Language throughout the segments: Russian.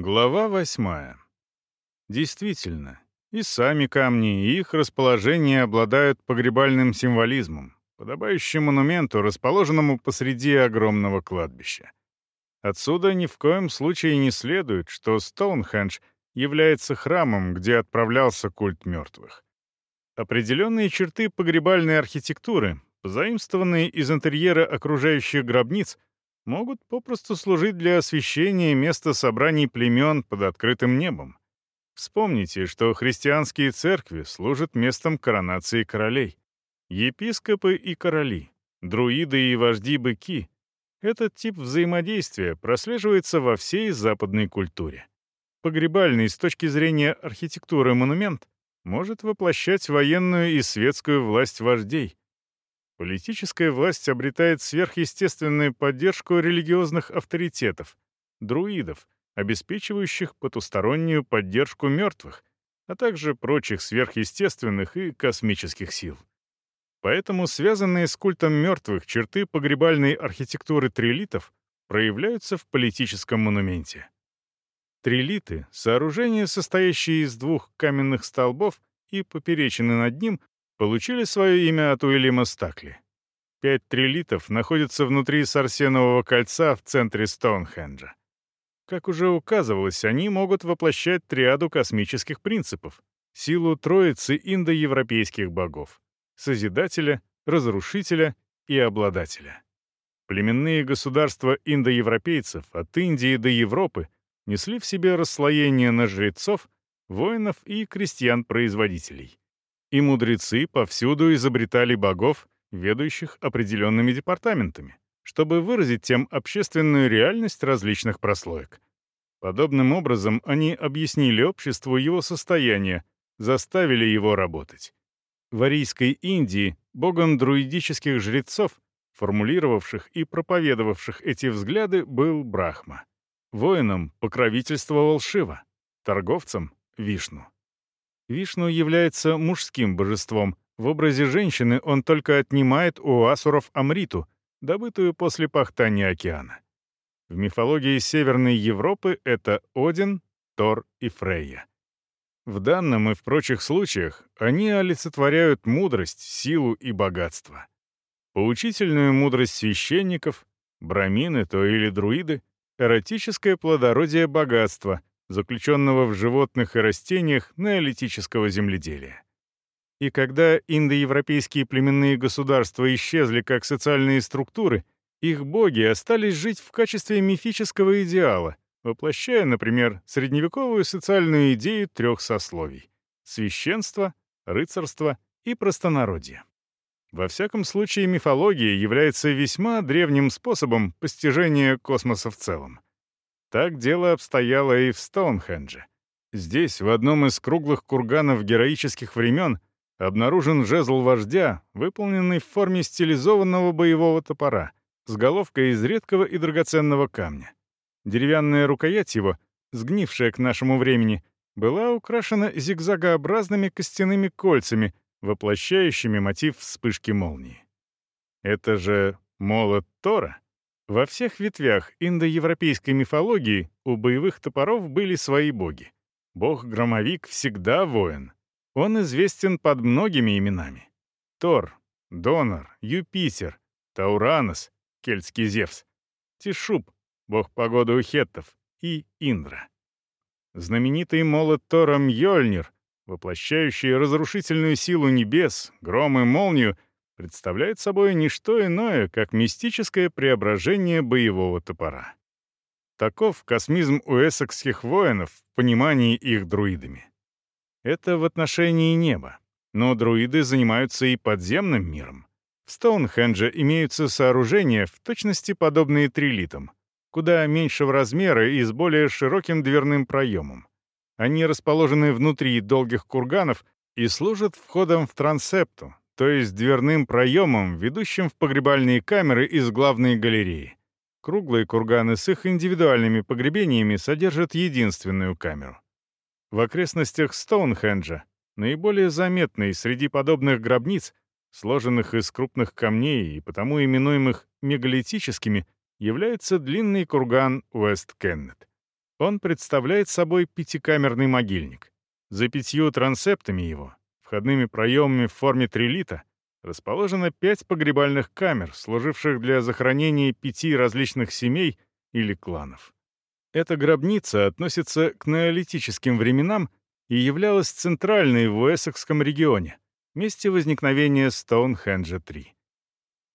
Глава восьмая. Действительно, и сами камни, и их расположение обладают погребальным символизмом, подобающим монументу, расположенному посреди огромного кладбища. Отсюда ни в коем случае не следует, что Стоунхендж является храмом, где отправлялся культ мертвых. Определенные черты погребальной архитектуры, позаимствованные из интерьера окружающих гробниц, могут попросту служить для освещения места собраний племен под открытым небом. Вспомните, что христианские церкви служат местом коронации королей. Епископы и короли, друиды и вожди-быки — этот тип взаимодействия прослеживается во всей западной культуре. Погребальный с точки зрения архитектуры монумент может воплощать военную и светскую власть вождей, Политическая власть обретает сверхъестественную поддержку религиозных авторитетов, друидов, обеспечивающих потустороннюю поддержку мертвых, а также прочих сверхъестественных и космических сил. Поэтому связанные с культом мертвых черты погребальной архитектуры трилитов проявляются в политическом монументе. Трилиты — сооружения, состоящие из двух каменных столбов и поперечины над ним, получили свое имя от Уильяма Стакли. Пять трилитов находятся внутри Сарсенового кольца в центре Стоунхенджа. Как уже указывалось, они могут воплощать триаду космических принципов, силу троицы индоевропейских богов — Созидателя, Разрушителя и Обладателя. Племенные государства индоевропейцев от Индии до Европы несли в себе расслоение на жрецов, воинов и крестьян-производителей и мудрецы повсюду изобретали богов, ведущих определенными департаментами, чтобы выразить тем общественную реальность различных прослоек. Подобным образом они объяснили обществу его состояние, заставили его работать. В Арийской Индии богом друидических жрецов, формулировавших и проповедовавших эти взгляды, был Брахма. Воинам покровительствовал Шива, торговцам — Вишну. Вишну является мужским божеством. В образе женщины он только отнимает у асуров Амриту, добытую после пахтания океана. В мифологии Северной Европы это Один, Тор и Фрейя. В данном и в прочих случаях они олицетворяют мудрость, силу и богатство. Поучительную мудрость священников, брамины то или друиды, эротическое плодородие богатства, заключенного в животных и растениях неолитического земледелия. И когда индоевропейские племенные государства исчезли как социальные структуры, их боги остались жить в качестве мифического идеала, воплощая, например, средневековую социальную идею трех сословий — священство, рыцарство и простонародье. Во всяком случае, мифология является весьма древним способом постижения космоса в целом. Так дело обстояло и в Стоунхендже. Здесь, в одном из круглых курганов героических времен, обнаружен жезл вождя, выполненный в форме стилизованного боевого топора, с головкой из редкого и драгоценного камня. Деревянная рукоять его, сгнившая к нашему времени, была украшена зигзагообразными костяными кольцами, воплощающими мотив вспышки молнии. Это же молот Тора? Во всех ветвях индоевропейской мифологии у боевых топоров были свои боги. Бог-громовик всегда воин. Он известен под многими именами. Тор, Донор, Юпитер, Тауранос, кельтский Зевс, Тишуб, бог погоды у хеттов, и Индра. Знаменитый молот Тора Мьёльнир, воплощающий разрушительную силу небес, гром и молнию — представляет собой не что иное, как мистическое преображение боевого топора. Таков космизм уэссекских воинов в понимании их друидами. Это в отношении неба, но друиды занимаются и подземным миром. В Стоунхендже имеются сооружения, в точности подобные трилитам, куда меньшего размера и с более широким дверным проемом. Они расположены внутри долгих курганов и служат входом в трансепту, то есть дверным проемом, ведущим в погребальные камеры из главной галереи. Круглые курганы с их индивидуальными погребениями содержат единственную камеру. В окрестностях Стоунхенджа, наиболее заметной среди подобных гробниц, сложенных из крупных камней и потому именуемых мегалитическими, является длинный курган Уэст-Кеннет. Он представляет собой пятикамерный могильник. За пятью трансептами его, входными проемами в форме трилита, расположено пять погребальных камер, служивших для захоронения пяти различных семей или кланов. Эта гробница относится к неолитическим временам и являлась центральной в Уэссекском регионе, месте возникновения Стоунхенджа-3.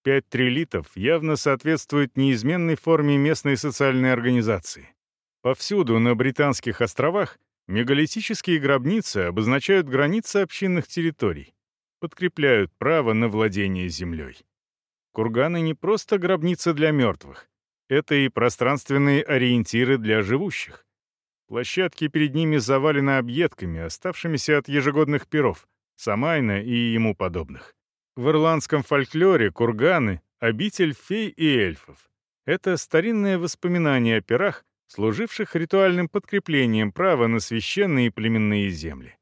Пять трилитов явно соответствуют неизменной форме местной социальной организации. Повсюду на Британских островах мегалитические гробницы обозначают границы общинных территорий, подкрепляют право на владение землей. Курганы не просто гробницы для мертвых, это и пространственные ориентиры для живущих. Площадки перед ними завалены объедками, оставшимися от ежегодных перов, Самайна и ему подобных. В ирландском фольклоре курганы — обитель фей и эльфов. Это старинное воспоминание о пирах, служивших ритуальным подкреплением права на священные племенные земли.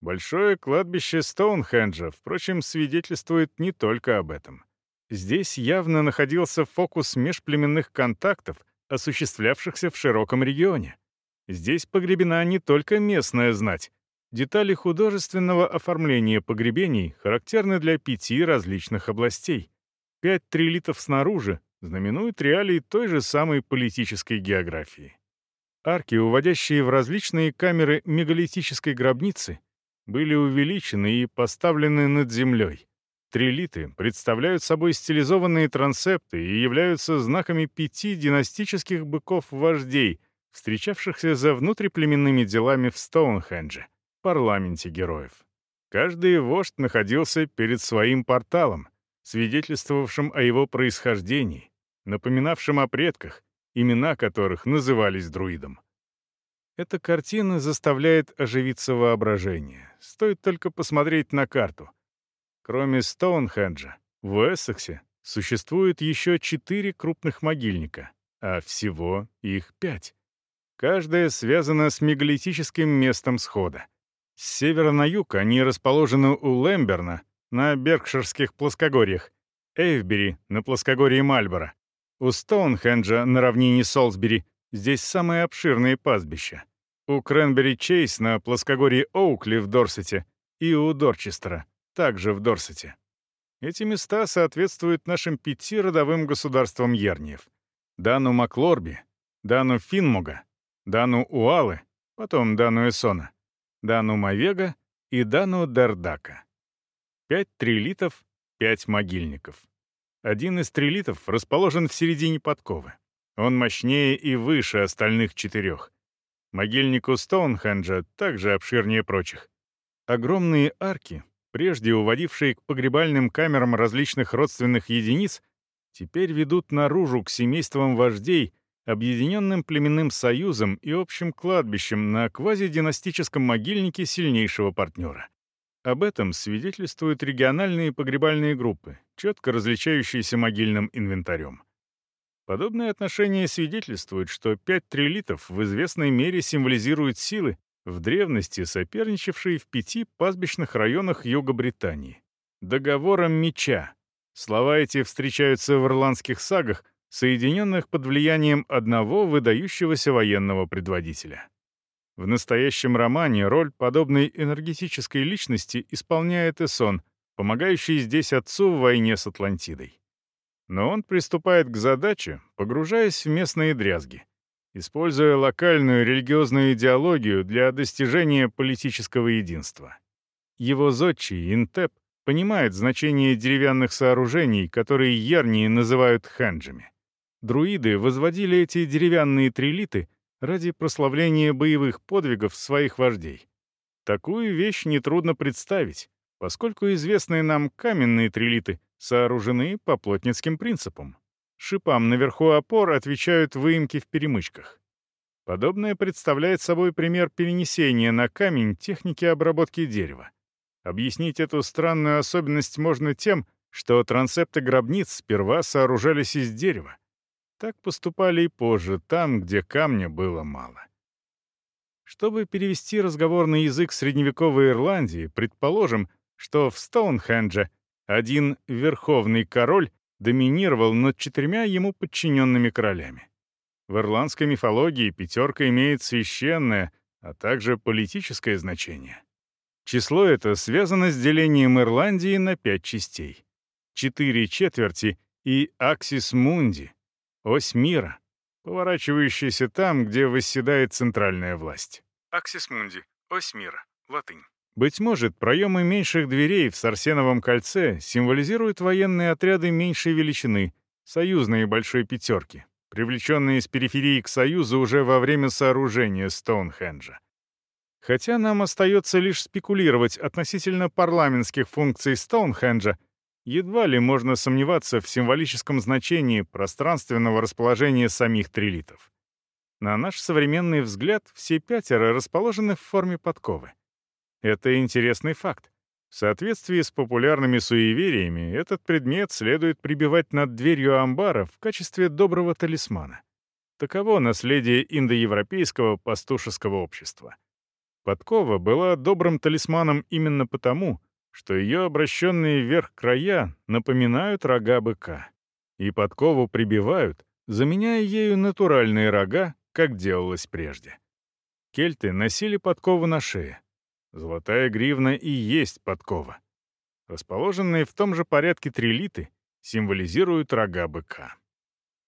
Большое кладбище Стоунхенджа, впрочем, свидетельствует не только об этом. Здесь явно находился фокус межплеменных контактов, осуществлявшихся в широком регионе. Здесь погребена не только местная знать. Детали художественного оформления погребений характерны для пяти различных областей. Пять трилитов снаружи знаменуют реалии той же самой политической географии. Арки, уводящие в различные камеры мегалитической гробницы, были увеличены и поставлены над землей. Трилиты представляют собой стилизованные трансепты и являются знаками пяти династических быков-вождей, встречавшихся за внутриплеменными делами в Стоунхендже, парламенте героев. Каждый вождь находился перед своим порталом, свидетельствовавшим о его происхождении, напоминавшим о предках, имена которых назывались друидом. Эта картина заставляет оживиться воображение. Стоит только посмотреть на карту. Кроме Стоунхенджа, в Эссексе существует еще четыре крупных могильника, а всего их пять. Каждая связана с мегалитическим местом схода. С севера на юг они расположены у Лэмберна, на Беркширских плоскогорьях, Эйвбери, на плоскогорье Мальборо, у Стоунхенджа на равнине Солсбери, здесь самые обширные пастбища у Кренбери-Чейз на плоскогорье Оукли в Дорсете и у Дорчестера, также в Дорсете. Эти места соответствуют нашим пяти родовым государствам Ерниев. Дану Маклорби, Дану Финмуга, Дану Уалы, потом Дану Эсона, Дану Мавега и Дану Дердака. Пять трилитов, пять могильников. Один из трилитов расположен в середине подковы. Он мощнее и выше остальных четырех. Могильник у Стоунхенджа также обширнее прочих. Огромные арки, прежде уводившие к погребальным камерам различных родственных единиц, теперь ведут наружу к семействам вождей, объединенным племенным союзом и общим кладбищем на квазидинастическом могильнике сильнейшего партнера. Об этом свидетельствуют региональные погребальные группы, четко различающиеся могильным инвентарем. Подобное отношение свидетельствует, что пять трилитов в известной мере символизируют силы, в древности соперничавшие в пяти пастбищных районах Юга Британии. Договором меча. Слова эти встречаются в ирландских сагах, соединенных под влиянием одного выдающегося военного предводителя. В настоящем романе роль подобной энергетической личности исполняет Эсон, помогающий здесь отцу в войне с Атлантидой. Но он приступает к задаче, погружаясь в местные дрязги, используя локальную религиозную идеологию для достижения политического единства. Его зодчий, Интеп, понимает значение деревянных сооружений, которые ярнии называют ханджами. Друиды возводили эти деревянные трилиты ради прославления боевых подвигов своих вождей. Такую вещь нетрудно представить, поскольку известные нам каменные трилиты сооружены по плотницким принципам. Шипам наверху опор отвечают выемки в перемычках. Подобное представляет собой пример перенесения на камень техники обработки дерева. Объяснить эту странную особенность можно тем, что трансепты гробниц сперва сооружались из дерева. Так поступали и позже, там, где камня было мало. Чтобы перевести разговор на язык средневековой Ирландии, предположим, что в Стоунхендже один верховный король доминировал над четырьмя ему подчиненными королями. В ирландской мифологии пятерка имеет священное, а также политическое значение. Число это связано с делением Ирландии на пять частей. Четыре четверти и аксис мунди — ось мира, поворачивающаяся там, где восседает центральная власть. Аксис мунди — ось мира, латынь. Быть может, проемы меньших дверей в Сарсеновом кольце символизируют военные отряды меньшей величины, союзные большой пятерки, привлеченные с периферии к Союзу уже во время сооружения Стоунхенджа. Хотя нам остается лишь спекулировать относительно парламентских функций Стоунхенджа, едва ли можно сомневаться в символическом значении пространственного расположения самих трилитов. На наш современный взгляд, все пятеро расположены в форме подковы. Это интересный факт. В соответствии с популярными суевериями, этот предмет следует прибивать над дверью амбара в качестве доброго талисмана. Таково наследие индоевропейского пастушеского общества. Подкова была добрым талисманом именно потому, что ее обращенные вверх края напоминают рога быка. И подкову прибивают, заменяя ею натуральные рога, как делалось прежде. Кельты носили подкову на шее, Золотая гривна и есть подкова. Расположенные в том же порядке трилиты символизируют рога быка.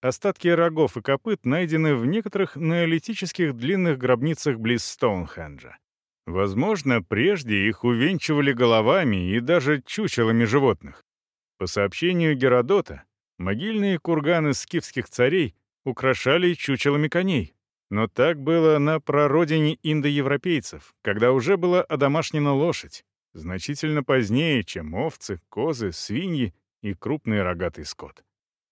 Остатки рогов и копыт найдены в некоторых неолитических длинных гробницах близ Стоунхенджа. Возможно, прежде их увенчивали головами и даже чучелами животных. По сообщению Геродота, могильные курганы скифских царей украшали чучелами коней, но так было на прародине индоевропейцев, когда уже была одомашнена лошадь, значительно позднее, чем овцы, козы, свиньи и крупный рогатый скот.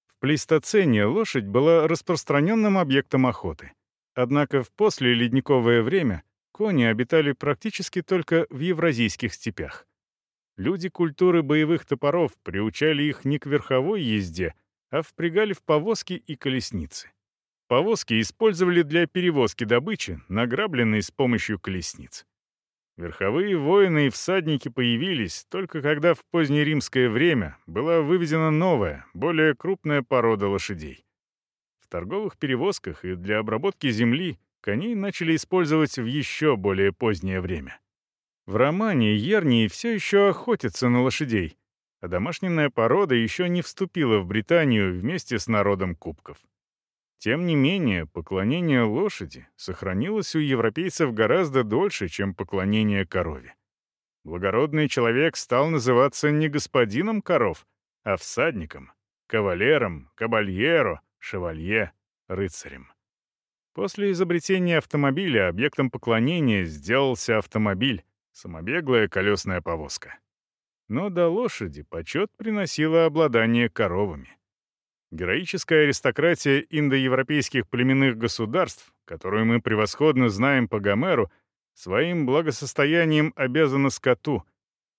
В плейстоцене лошадь была распространенным объектом охоты. Однако в послеледниковое время кони обитали практически только в евразийских степях. Люди культуры боевых топоров приучали их не к верховой езде, а впрягали в повозки и колесницы. Повозки использовали для перевозки добычи, награбленной с помощью колесниц. Верховые воины и всадники появились только когда в позднеримское время была выведена новая, более крупная порода лошадей. В торговых перевозках и для обработки земли коней начали использовать в еще более позднее время. В романе Ернии все еще охотятся на лошадей, а домашняя порода еще не вступила в Британию вместе с народом кубков. Тем не менее, поклонение лошади сохранилось у европейцев гораздо дольше, чем поклонение корове. Благородный человек стал называться не господином коров, а всадником, кавалером, кабальеро, шевалье, рыцарем. После изобретения автомобиля объектом поклонения сделался автомобиль, самобеглая колесная повозка. Но до лошади почет приносило обладание коровами. Героическая аристократия индоевропейских племенных государств, которую мы превосходно знаем по Гомеру, своим благосостоянием обязана скоту.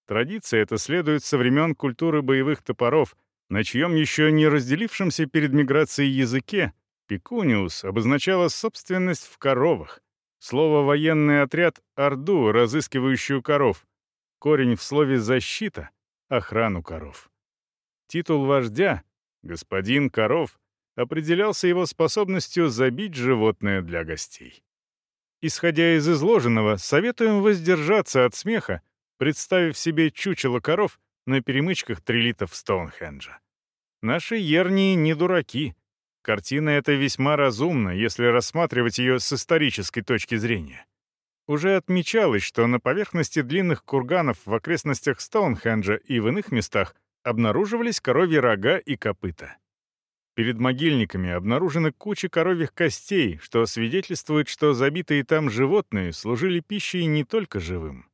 Традиция эта следует со времен культуры боевых топоров, на чьем еще не разделившемся перед миграцией языке пекуниус обозначала собственность в коровах. Слово «военный отряд» — орду, разыскивающую коров. Корень в слове «защита» — охрану коров. Титул вождя — Господин Коров определялся его способностью забить животное для гостей. Исходя из изложенного, советуем воздержаться от смеха, представив себе чучело коров на перемычках трилитов Стоунхенджа. Наши ернии не дураки. Картина эта весьма разумна, если рассматривать ее с исторической точки зрения. Уже отмечалось, что на поверхности длинных курганов в окрестностях Стоунхенджа и в иных местах обнаруживались коровьи рога и копыта. Перед могильниками обнаружены кучи коровьих костей, что свидетельствует, что забитые там животные служили пищей не только живым.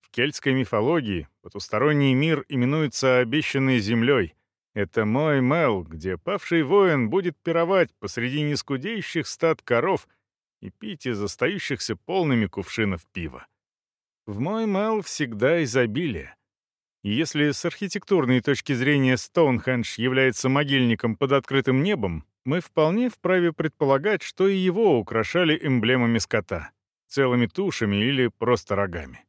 В кельтской мифологии потусторонний мир именуется обещанной землей. Это мой Мел, где павший воин будет пировать посреди нескудеющих стад коров и пить из остающихся полными кувшинов пива. В мой Мел всегда изобилие — если с архитектурной точки зрения Стоунхендж является могильником под открытым небом, мы вполне вправе предполагать, что и его украшали эмблемами скота, целыми тушами или просто рогами.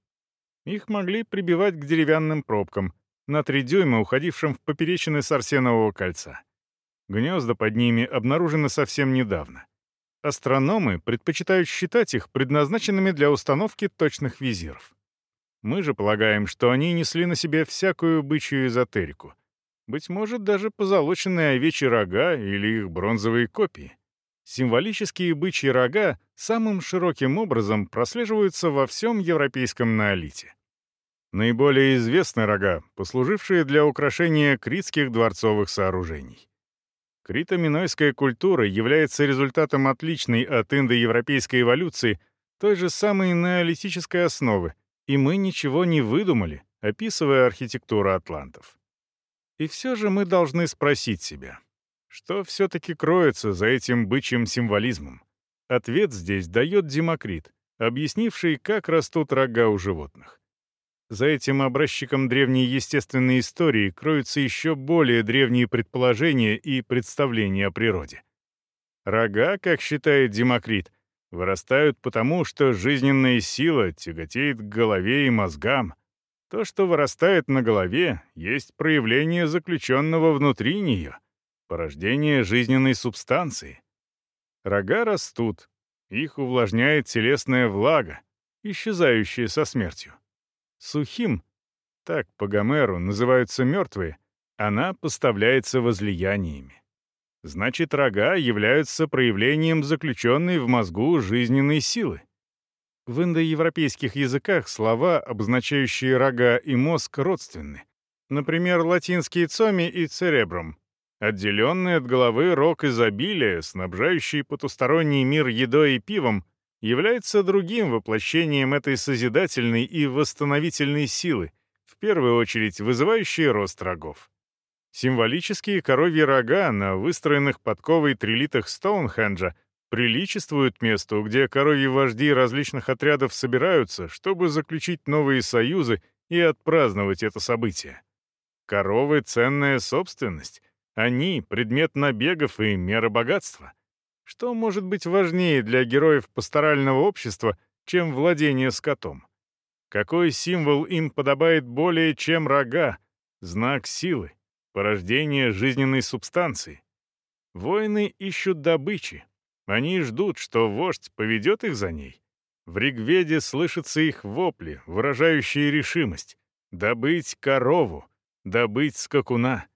Их могли прибивать к деревянным пробкам, на три дюйма уходившим в поперечины Сарсенового кольца. Гнезда под ними обнаружены совсем недавно. Астрономы предпочитают считать их предназначенными для установки точных визиров. Мы же полагаем, что они несли на себе всякую бычью эзотерику. Быть может, даже позолоченные овечьи рога или их бронзовые копии. Символические бычьи рога самым широким образом прослеживаются во всем европейском неолите. Наиболее известны рога, послужившие для украшения критских дворцовых сооружений. Крито-минойская культура является результатом отличной от индоевропейской эволюции той же самой неолитической основы, и мы ничего не выдумали, описывая архитектуру атлантов. И все же мы должны спросить себя, что все-таки кроется за этим бычьим символизмом? Ответ здесь дает Демокрит, объяснивший, как растут рога у животных. За этим образчиком древней естественной истории кроются еще более древние предположения и представления о природе. Рога, как считает Демокрит, вырастают потому, что жизненная сила тяготеет к голове и мозгам. То, что вырастает на голове, есть проявление заключенного внутри нее, порождение жизненной субстанции. Рога растут, их увлажняет телесная влага, исчезающая со смертью. Сухим, так по Гомеру называются мертвые, она поставляется возлияниями. Значит, рога являются проявлением заключенной в мозгу жизненной силы. В индоевропейских языках слова, обозначающие рога и мозг, родственны. Например, латинские «цоми» и «церебрум», отделенный от головы рог изобилия, снабжающий потусторонний мир едой и пивом, является другим воплощением этой созидательной и восстановительной силы, в первую очередь вызывающей рост рогов. Символические коровьи рога на выстроенных подковой трилитах Стоунхенджа приличествуют месту, где коровьи вожди различных отрядов собираются, чтобы заключить новые союзы и отпраздновать это событие. Коровы — ценная собственность. Они — предмет набегов и мера богатства. Что может быть важнее для героев пасторального общества, чем владение скотом? Какой символ им подобает более, чем рога, знак силы, порождение жизненной субстанции? Воины ищут добычи. Они ждут, что вождь поведет их за ней. В Ригведе слышатся их вопли, выражающие решимость. Добыть корову, добыть скакуна.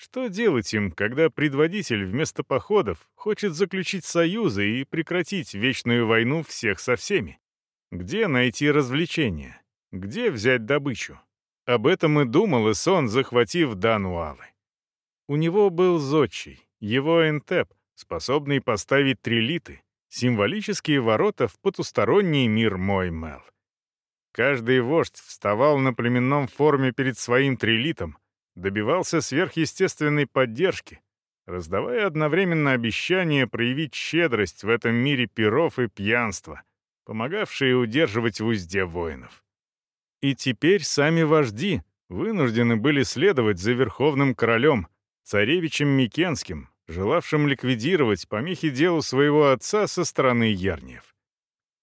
Что делать им, когда предводитель вместо походов хочет заключить союзы и прекратить вечную войну всех со всеми? Где найти развлечения? Где взять добычу? Об этом и думал Исон, захватив Дануалы. У него был зодчий, его энтеп, способный поставить трилиты, символические ворота в потусторонний мир мой Мел. Каждый вождь вставал на племенном форме перед своим трилитом, добивался сверхъестественной поддержки, раздавая одновременно обещание проявить щедрость в этом мире перов и пьянства, помогавшие удерживать в узде воинов. И теперь сами вожди вынуждены были следовать за верховным королем, царевичем Микенским, желавшим ликвидировать помехи делу своего отца со стороны Ярниев.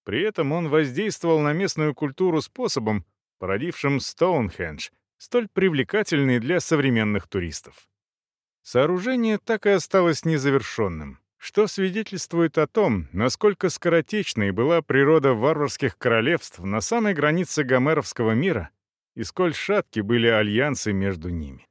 При этом он воздействовал на местную культуру способом, породившим Стоунхендж — столь привлекательный для современных туристов. Сооружение так и осталось незавершенным, что свидетельствует о том, насколько скоротечной была природа варварских королевств на самой границе гомеровского мира и сколь шатки были альянсы между ними.